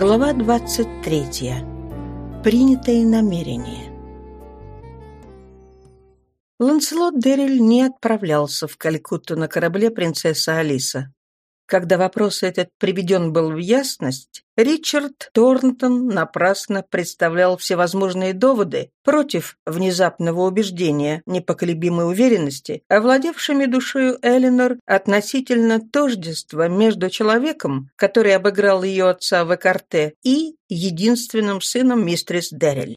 Глава 23. Принятые намерения. Ланселот Дерриль не отправлялся в Калькутту на корабле принцесса Алиса. Когда вопрос этот приведен был в ясность, Ричард Торнтон напрасно представлял всевозможные доводы против внезапного убеждения, непоколебимой уверенности, овладевшими душою Эленор относительно тождества между человеком, который обыграл ее отца в Экарте, и единственным сыном мистерис Деррель.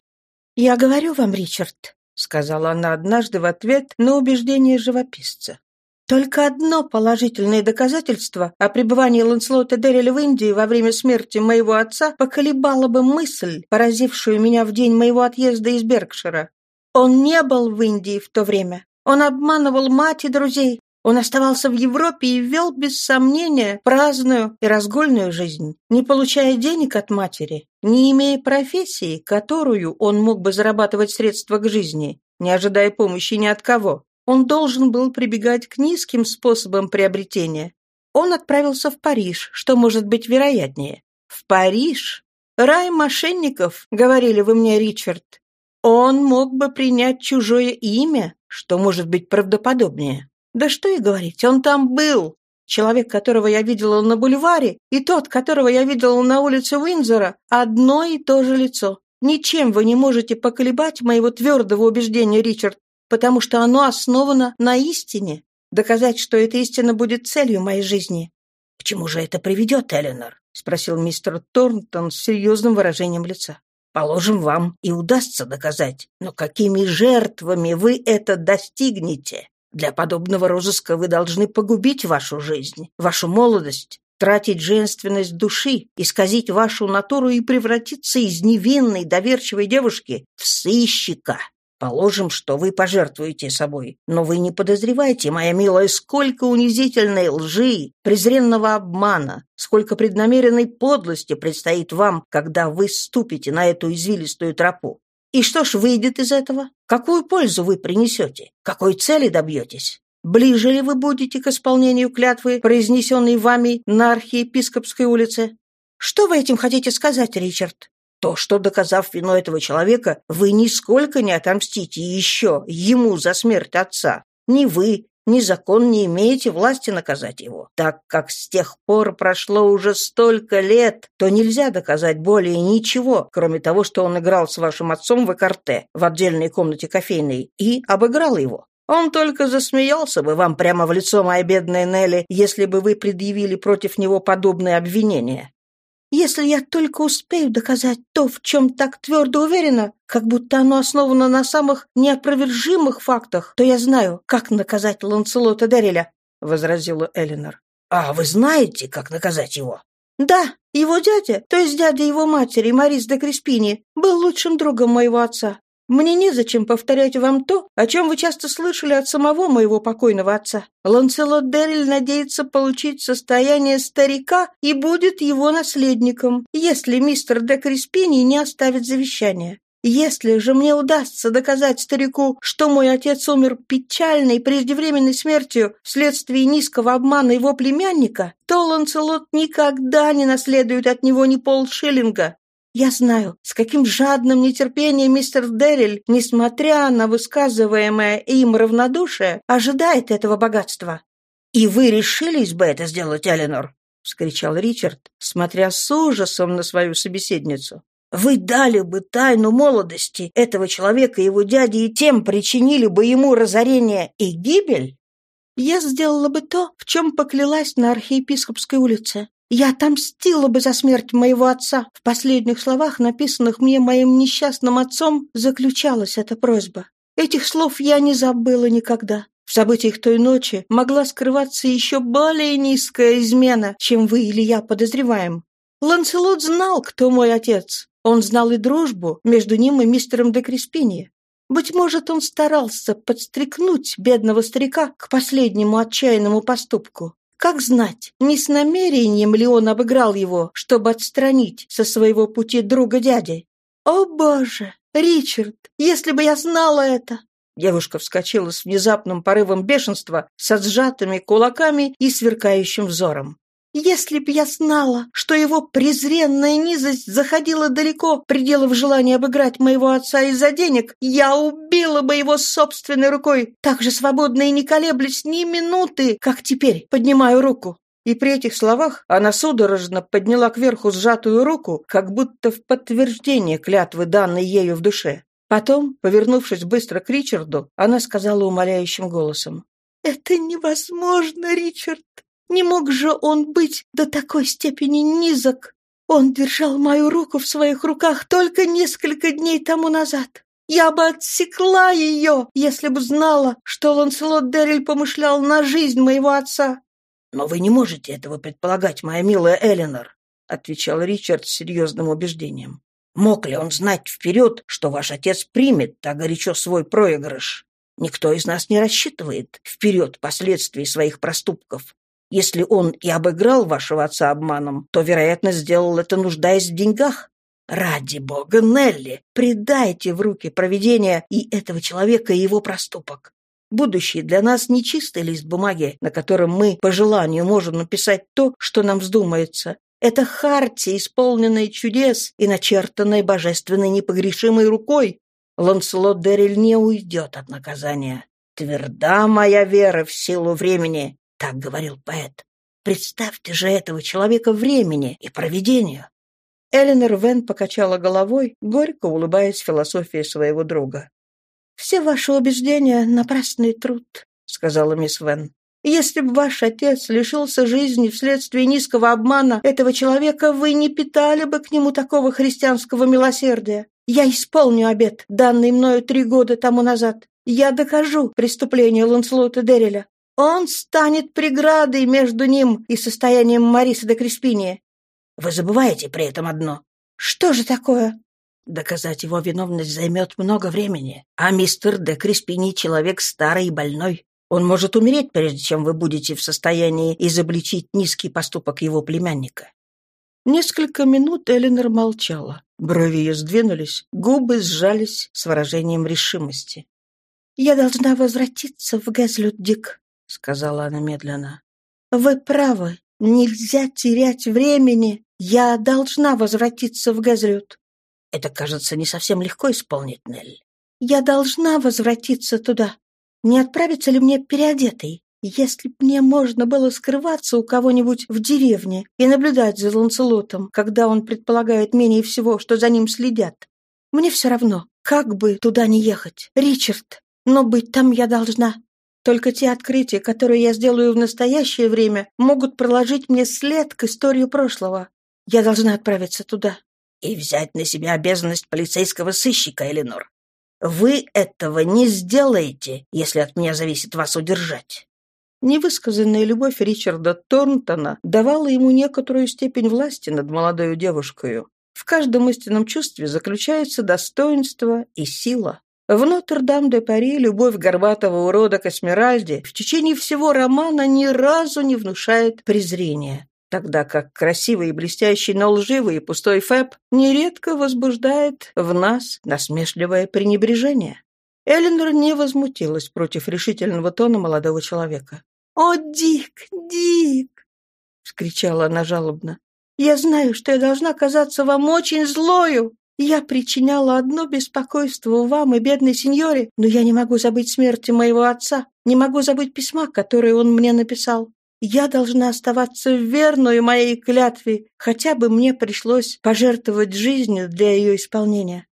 «Я говорю вам, Ричард», — сказала она однажды в ответ на убеждение живописца. Только одно положительное доказательство о пребывании Ланселота Дерриля в Индии во время смерти моего отца поколебало бы мысль, поразившую меня в день моего отъезда из Беркшира. Он не был в Индии в то время. Он обманывал мать и друзей. Он оставался в Европе и вел, без сомнения, праздную и разгульную жизнь, не получая денег от матери, не имея профессии, которую он мог бы зарабатывать средства к жизни, не ожидая помощи ни от кого. Он должен был прибегать к низким способам приобретения. Он отправился в Париж, что может быть вероятнее. В Париж? Рай мошенников, говорили вы мне, Ричард. Он мог бы принять чужое имя, что может быть правдоподобнее. Да что и говорить, он там был. Человек, которого я видела на бульваре, и тот, которого я видела на улице Уинзора, одно и то же лицо. Ничем вы не можете поколебать моего твердого убеждения, Ричард, потому что оно основано на истине. Доказать, что эта истина будет целью моей жизни. «К чему же это приведет, Эленор?» — спросил мистер Торнтон с серьезным выражением лица. «Положим, вам и удастся доказать, но какими жертвами вы это достигнете? Для подобного розыска вы должны погубить вашу жизнь, вашу молодость, тратить женственность души, исказить вашу натуру и превратиться из невинной, доверчивой девушки в сыщика, Положим, что вы пожертвуете собой, но вы не подозреваете, моя милая, сколько унизительной лжи, презренного обмана, сколько преднамеренной подлости предстоит вам, когда вы ступите на эту извилистую тропу. И что ж выйдет из этого? Какую пользу вы принесете? Какой цели добьетесь? Ближе ли вы будете к исполнению клятвы, произнесенной вами на архиепископской улице? Что вы этим хотите сказать, Ричард? То, что, доказав вину этого человека, вы нисколько не отомстите еще ему за смерть отца. Ни вы, ни закон не имеете власти наказать его. Так как с тех пор прошло уже столько лет, то нельзя доказать более ничего, кроме того, что он играл с вашим отцом в карте в отдельной комнате кофейной и обыграл его. Он только засмеялся бы вам прямо в лицо, моя бедная Нелли, если бы вы предъявили против него подобные обвинения. Если я только успею доказать то, в чем так твердо уверена, как будто оно основано на самых неопровержимых фактах, то я знаю, как наказать Ланселота Дарреля», — возразила Элинор. «А вы знаете, как наказать его?» «Да, его дядя, то есть дядя его матери, Марис де Креспини, был лучшим другом моего отца. Мне незачем повторять вам то, о чем вы часто слышали от самого моего покойного отца. Ланселот Дерриль надеется получить состояние старика и будет его наследником, если мистер де Криспини не оставит завещание. Если же мне удастся доказать старику, что мой отец умер печальной преждевременной смертью вследствие низкого обмана его племянника, то Ланселот никогда не наследует от него ни полшиллинга, я знаю, с каким жадным нетерпением мистер Дерриль, несмотря на высказываемое им равнодушие, ожидает этого богатства. «И вы решились бы это сделать, Эленор?» — вскричал Ричард, смотря с ужасом на свою собеседницу. «Вы дали бы тайну молодости этого человека и его дяди и тем причинили бы ему разорение и гибель?» «Я сделала бы то, в чем поклялась на архиепископской улице. Я отомстила бы за смерть моего отца. В последних словах, написанных мне моим несчастным отцом, заключалась эта просьба. Этих слов я не забыла никогда. В событиях той ночи могла скрываться еще более низкая измена, чем вы или я подозреваем. Ланселот знал, кто мой отец. Он знал и дружбу между ним и мистером де Креспини. Быть может, он старался подстрекнуть бедного старика к последнему отчаянному поступку. Как знать, не с намерением ли он обыграл его, чтобы отстранить со своего пути друга дяди? «О, Боже! Ричард, если бы я знала это!» Девушка вскочила с внезапным порывом бешенства, со сжатыми кулаками и сверкающим взором. Если б я знала, что его презренная низость заходила далеко пределов желания обыграть моего отца из-за денег, я убила бы его собственной рукой, так же свободно и не колеблясь ни минуты, как теперь поднимаю руку». И при этих словах она судорожно подняла кверху сжатую руку, как будто в подтверждение клятвы, данной ею в душе. Потом, повернувшись быстро к Ричарду, она сказала умоляющим голосом. «Это невозможно, Ричард! Не мог же он быть до такой степени низок! Он держал мою руку в своих руках только несколько дней тому назад. Я бы отсекла ее, если бы знала, что Ланселот Дерриль помышлял на жизнь моего отца. «Но вы не можете этого предполагать, моя милая Эленор», отвечал Ричард с серьезным убеждением. «Мог ли он знать вперед, что ваш отец примет так горячо свой проигрыш? Никто из нас не рассчитывает вперед последствий своих проступков. Если он и обыграл вашего отца обманом, то, вероятно, сделал это, нуждаясь в деньгах. Ради бога, Нелли, предайте в руки проведения и этого человека, и его проступок. Будущее для нас не чистый лист бумаги, на котором мы по желанию можем написать то, что нам вздумается. Это хартия, исполненная чудес и начертанная божественной непогрешимой рукой. Ланселот Дерриль не уйдет от наказания. «Тверда моя вера в силу времени», — так говорил поэт. Представьте же этого человека времени и проведению. Эленор Вен покачала головой, горько улыбаясь философии своего друга. «Все ваши убеждения — напрасный труд», — сказала мисс Вен. «Если бы ваш отец лишился жизни вследствие низкого обмана этого человека, вы не питали бы к нему такого христианского милосердия. Я исполню обет, данный мною три года тому назад. Я докажу преступление Ланслота Дерриля. Он станет преградой между ним и состоянием Мариса де Креспини. Вы забываете при этом одно. Что же такое? Доказать его виновность займет много времени, а мистер де Криспини человек старый и больной. Он может умереть, прежде чем вы будете в состоянии изобличить низкий поступок его племянника». Несколько минут Эленор молчала. Брови ее сдвинулись, губы сжались с выражением решимости. «Я должна возвратиться в Гэзлют, Дик», — сказала она медленно. «Вы правы. Нельзя терять времени. Я должна возвратиться в Гэзлют. Это, кажется, не совсем легко исполнить, Нель. Я должна возвратиться туда. Не отправиться ли мне переодетой? Если б мне можно было скрываться у кого-нибудь в деревне и наблюдать за Ланселотом, когда он предполагает менее всего, что за ним следят. Мне все равно, как бы туда не ехать, Ричард, но быть там я должна. Только те открытия, которые я сделаю в настоящее время, могут проложить мне след к истории прошлого. Я должна отправиться туда и взять на себя обязанность полицейского сыщика, Эленор. Вы этого не сделаете, если от меня зависит вас удержать». Невысказанная любовь Ричарда Торнтона давала ему некоторую степень власти над молодой девушкой. В каждом истинном чувстве заключается достоинство и сила. В Нотр-Дам-де-Пари любовь горбатого урода к Эсмеральде в течение всего романа ни разу не внушает презрения тогда как красивый и блестящий, но лживый и пустой Фэб нередко возбуждает в нас насмешливое пренебрежение. Эленор не возмутилась против решительного тона молодого человека. «О, Дик, Дик!» — вскричала она жалобно. «Я знаю, что я должна казаться вам очень злою. Я причиняла одно беспокойство вам и бедной сеньоре, но я не могу забыть смерти моего отца, не могу забыть письма, которое он мне написал. Я должна оставаться верной моей клятве, хотя бы мне пришлось пожертвовать жизнью для ее исполнения».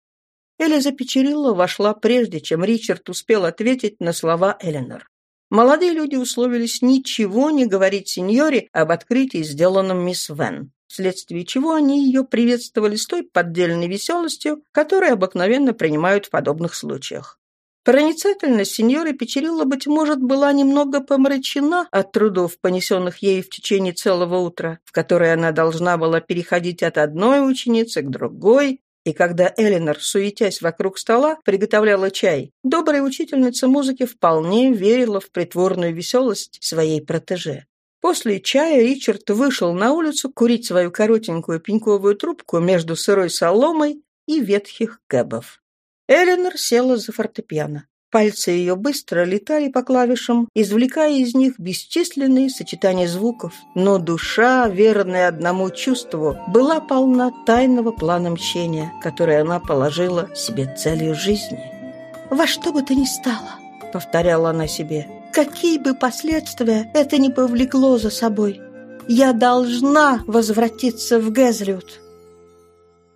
Элиза Печерилла вошла прежде, чем Ричард успел ответить на слова Эленор. Молодые люди условились ничего не говорить сеньоре об открытии, сделанном мисс Вен, вследствие чего они ее приветствовали с той поддельной веселостью, которую обыкновенно принимают в подобных случаях. Проницательность сеньоры Печерилла, быть может, была немного помрачена от трудов, понесенных ей в течение целого утра, в которое она должна была переходить от одной ученицы к другой, и когда Эленор, суетясь вокруг стола, приготовляла чай, добрая учительница музыки вполне верила в притворную веселость своей протеже. После чая Ричард вышел на улицу курить свою коротенькую пеньковую трубку между сырой соломой и ветхих кэбов. Эленор села за фортепиано. Пальцы ее быстро летали по клавишам, извлекая из них бесчисленные сочетания звуков, но душа, верная одному чувству, была полна тайного плана мщения, который она положила себе целью жизни. «Во что бы то ни стало», — повторяла она себе, — «какие бы последствия это ни повлекло за собой, я должна возвратиться в Гэзлют».